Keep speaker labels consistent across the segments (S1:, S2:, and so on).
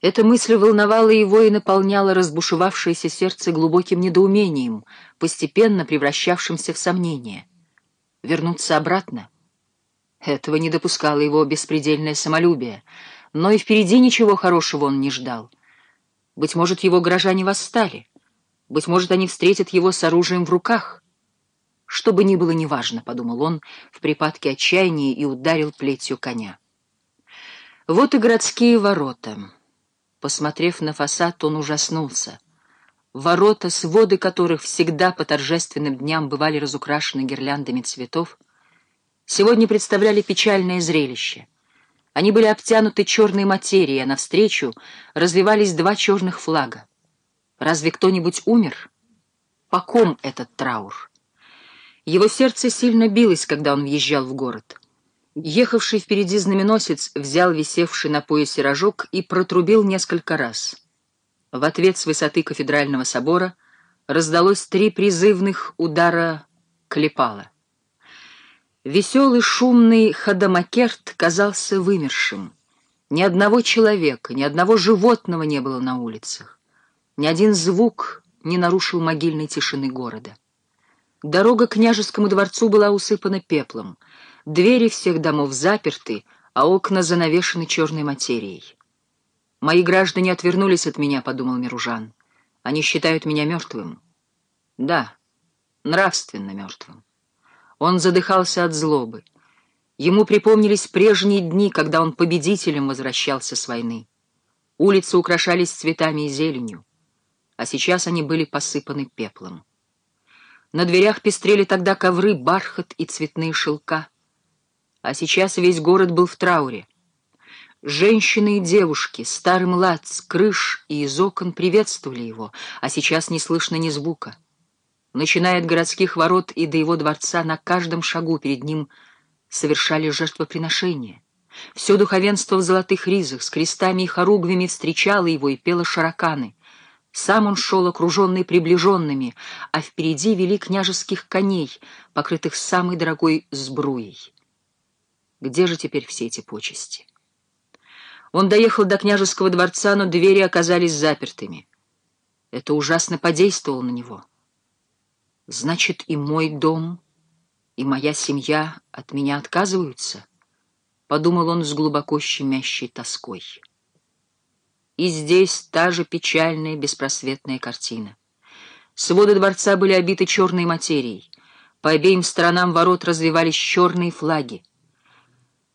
S1: Эта мысль волновала его и наполняла разбушевавшееся сердце глубоким недоумением, постепенно превращавшимся в сомнение. Вернуться обратно? Этого не допускало его беспредельное самолюбие, но и впереди ничего хорошего он не ждал. Быть может, его горожане восстали, быть может, они встретят его с оружием в руках. Что бы ни было неважно, — подумал он в припадке отчаяния и ударил плетью коня. Вот и городские ворота. Посмотрев на фасад, он ужаснулся. Ворота, своды которых всегда по торжественным дням бывали разукрашены гирляндами цветов, сегодня представляли печальное зрелище. Они были обтянуты черной материей, а навстречу развивались два черных флага. Разве кто-нибудь умер? По ком этот траур? Его сердце сильно билось, когда он въезжал в город. Ехавший впереди знаменосец взял висевший на поясе рожок и протрубил несколько раз. В ответ с высоты кафедрального собора раздалось три призывных удара клепала. Веселый шумный ходомакерт казался вымершим. Ни одного человека, ни одного животного не было на улицах. Ни один звук не нарушил могильной тишины города. Дорога к княжескому дворцу была усыпана пеплом — Двери всех домов заперты, а окна занавешены черной материей. «Мои граждане отвернулись от меня», — подумал Миружан. «Они считают меня мертвым». «Да, нравственно мертвым». Он задыхался от злобы. Ему припомнились прежние дни, когда он победителем возвращался с войны. Улицы украшались цветами и зеленью, а сейчас они были посыпаны пеплом. На дверях пестрели тогда ковры, бархат и цветные шелка — а сейчас весь город был в трауре. Женщины и девушки, старый млад, с крыш и из окон приветствовали его, а сейчас не слышно ни звука. Начиная от городских ворот и до его дворца, на каждом шагу перед ним совершали жертвоприношения. Все духовенство в золотых ризах, с крестами и хоругвями встречало его и пело шараканы. Сам он шел окруженный приближенными, а впереди вели княжеских коней, покрытых самой дорогой сбруей. Где же теперь все эти почести? Он доехал до княжеского дворца, но двери оказались запертыми. Это ужасно подействовало на него. Значит, и мой дом, и моя семья от меня отказываются? Подумал он с глубоко щемящей тоской. И здесь та же печальная, беспросветная картина. Своды дворца были обиты черной материей. По обеим сторонам ворот развивались черные флаги.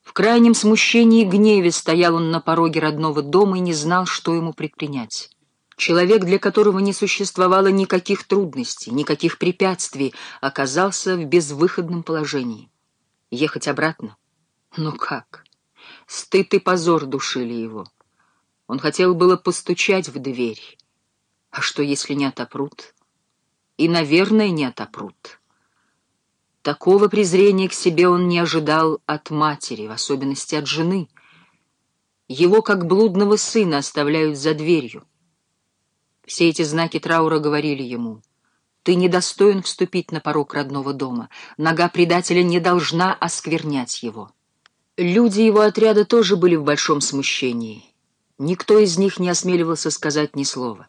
S1: В крайнем смущении и гневе стоял он на пороге родного дома и не знал, что ему предпринять. Человек, для которого не существовало никаких трудностей, никаких препятствий, оказался в безвыходном положении. Ехать обратно? Ну как? Стыд и позор душили его. Он хотел было постучать в дверь. А что, если не отопрут? И, наверное, не отопрут. Такого презрения к себе он не ожидал от матери, в особенности от жены. Его, как блудного сына, оставляют за дверью. Все эти знаки траура говорили ему, «Ты недостоин вступить на порог родного дома, нога предателя не должна осквернять его». Люди его отряда тоже были в большом смущении. Никто из них не осмеливался сказать ни слова.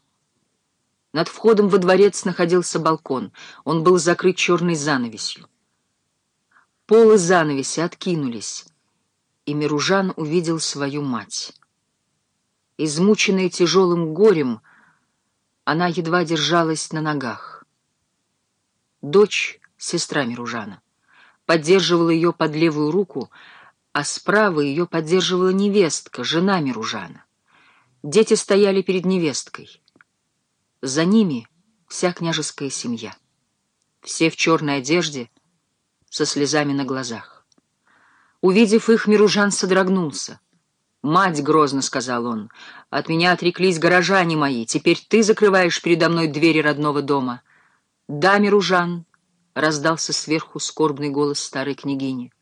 S1: Над входом во дворец находился балкон, он был закрыт черной занавесью. Полы занавеси откинулись, и Миружан увидел свою мать. Измученная тяжелым горем, она едва держалась на ногах. Дочь, сестра Миружана, поддерживала ее под левую руку, а справа ее поддерживала невестка, жена Миружана. Дети стояли перед невесткой. За ними вся княжеская семья. Все в черной одежде — со слезами на глазах. Увидев их, Миружан содрогнулся. «Мать!» — грозно сказал он. «От меня отреклись горожане мои. Теперь ты закрываешь передо мной двери родного дома». «Да, Миружан!» — раздался сверху скорбный голос старой княгини.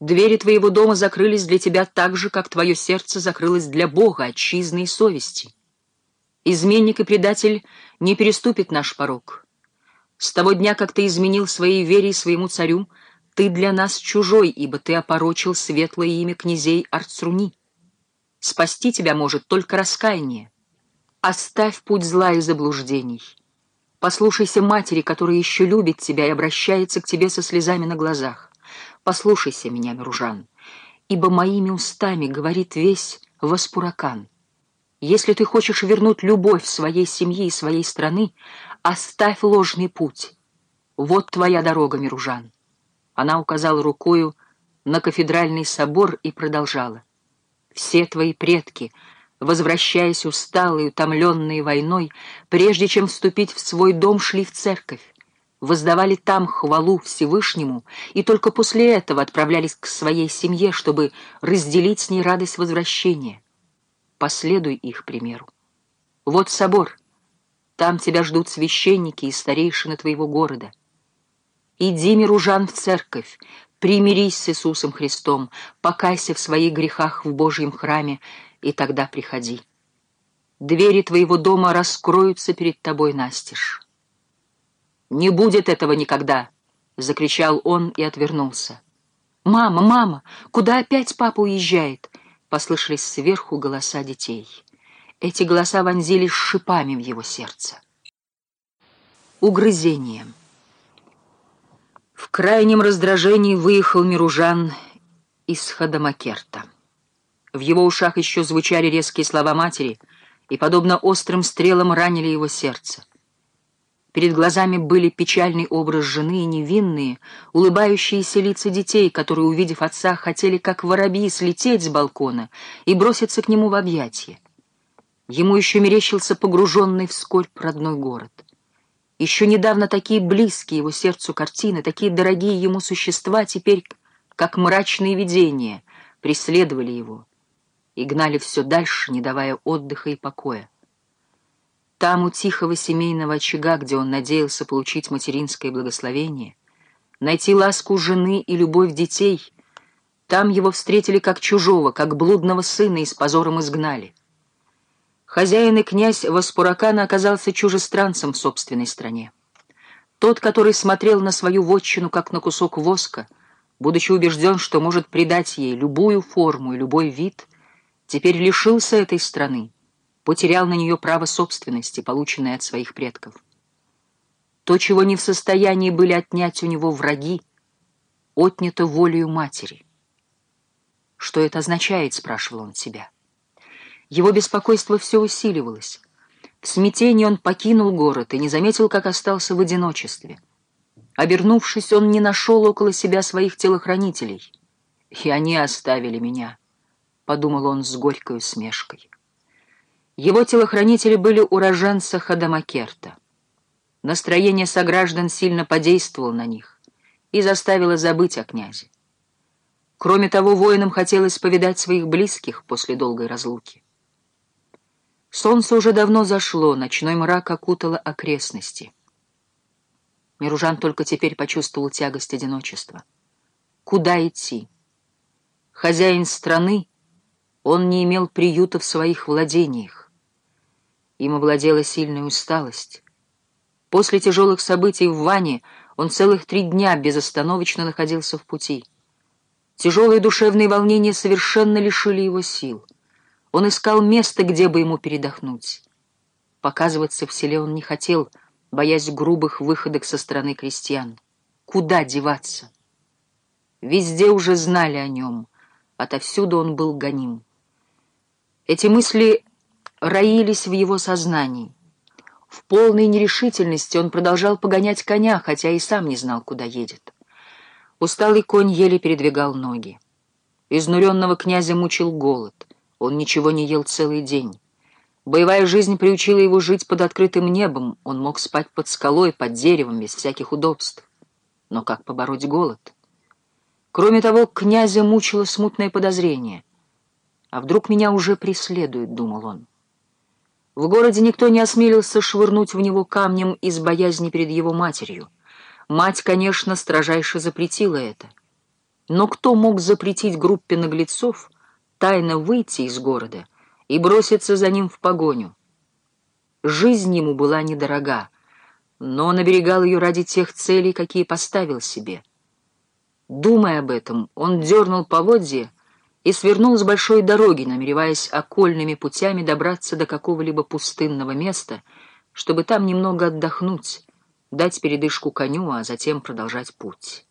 S1: «Двери твоего дома закрылись для тебя так же, как твое сердце закрылось для Бога, отчизны и совести. Изменник и предатель не переступит наш порог». С того дня, как ты изменил своей вере и своему царю, ты для нас чужой, ибо ты опорочил светлое имя князей Арцруни. Спасти тебя может только раскаяние. Оставь путь зла и заблуждений. Послушайся матери, которая еще любит тебя и обращается к тебе со слезами на глазах. Послушайся меня, Миружан, ибо моими устами говорит весь Васпуракан. Если ты хочешь вернуть любовь своей семьи и своей страны, оставь ложный путь. Вот твоя дорога, Миружан. Она указала рукою на кафедральный собор и продолжала. Все твои предки, возвращаясь усталые, утомленные войной, прежде чем вступить в свой дом, шли в церковь, воздавали там хвалу Всевышнему и только после этого отправлялись к своей семье, чтобы разделить с ней радость возвращения. Последуй их примеру. Вот собор. Там тебя ждут священники и старейшины твоего города. Иди, Миружан, в церковь, примирись с Иисусом Христом, покайся в своих грехах в Божьем храме, и тогда приходи. Двери твоего дома раскроются перед тобой настежь. «Не будет этого никогда!» — закричал он и отвернулся. «Мама, мама, куда опять папа уезжает?» — послышались сверху голоса детей. Эти голоса вонзились шипами в его сердце. Угрызение. В крайнем раздражении выехал Миружан из Хадамакерта. В его ушах еще звучали резкие слова матери, и, подобно острым стрелам, ранили его сердце. Перед глазами были печальный образ жены и невинные, улыбающиеся лица детей, которые, увидев отца, хотели, как воробьи, слететь с балкона и броситься к нему в объятия. Ему еще мерещился погруженный в скорбь родной город. Еще недавно такие близкие его сердцу картины, такие дорогие ему существа, теперь, как мрачные видения, преследовали его и гнали все дальше, не давая отдыха и покоя. Там, у тихого семейного очага, где он надеялся получить материнское благословение, найти ласку жены и любовь детей, там его встретили как чужого, как блудного сына и с позором изгнали. Хозяин и князь Васпуракана оказался чужестранцем в собственной стране. Тот, который смотрел на свою вотчину, как на кусок воска, будучи убежден, что может придать ей любую форму и любой вид, теперь лишился этой страны потерял на нее право собственности, полученное от своих предков. То, чего не в состоянии были отнять у него враги, отнято волею матери. «Что это означает?» — спрашивал он себя. Его беспокойство все усиливалось. В смятении он покинул город и не заметил, как остался в одиночестве. Обернувшись, он не нашел около себя своих телохранителей. «И они оставили меня», — подумал он с горькой усмешкой. Его телохранители были уроженцы Хадамакерта. Настроение сограждан сильно подействовало на них и заставило забыть о князе. Кроме того, воинам хотелось повидать своих близких после долгой разлуки. Солнце уже давно зашло, ночной мрак окутало окрестности. Миружан только теперь почувствовал тягость одиночества. Куда идти? Хозяин страны, он не имел приюта в своих владениях. Им овладела сильная усталость. После тяжелых событий в Ване он целых три дня безостановочно находился в пути. Тяжелые душевные волнения совершенно лишили его сил. Он искал место, где бы ему передохнуть. Показываться в селе он не хотел, боясь грубых выходок со стороны крестьян. Куда деваться? Везде уже знали о нем, отовсюду он был гоним. Эти мысли роились в его сознании. В полной нерешительности он продолжал погонять коня, хотя и сам не знал, куда едет. Усталый конь еле передвигал ноги. Изнуренного князя мучил голод. Он ничего не ел целый день. Боевая жизнь приучила его жить под открытым небом. Он мог спать под скалой, под деревом, без всяких удобств. Но как побороть голод? Кроме того, князя мучило смутное подозрение. «А вдруг меня уже преследуют?» — думал он. В городе никто не осмелился швырнуть в него камнем из боязни перед его матерью. Мать, конечно, строжайше запретила это. Но кто мог запретить группе наглецов тайно выйти из города и броситься за ним в погоню? Жизнь ему была недорога, но он оберегал ее ради тех целей, какие поставил себе. Думая об этом, он дернул поводье и свернул с большой дороги, намереваясь окольными путями добраться до какого-либо пустынного места, чтобы там немного отдохнуть, дать передышку коню, а затем продолжать путь.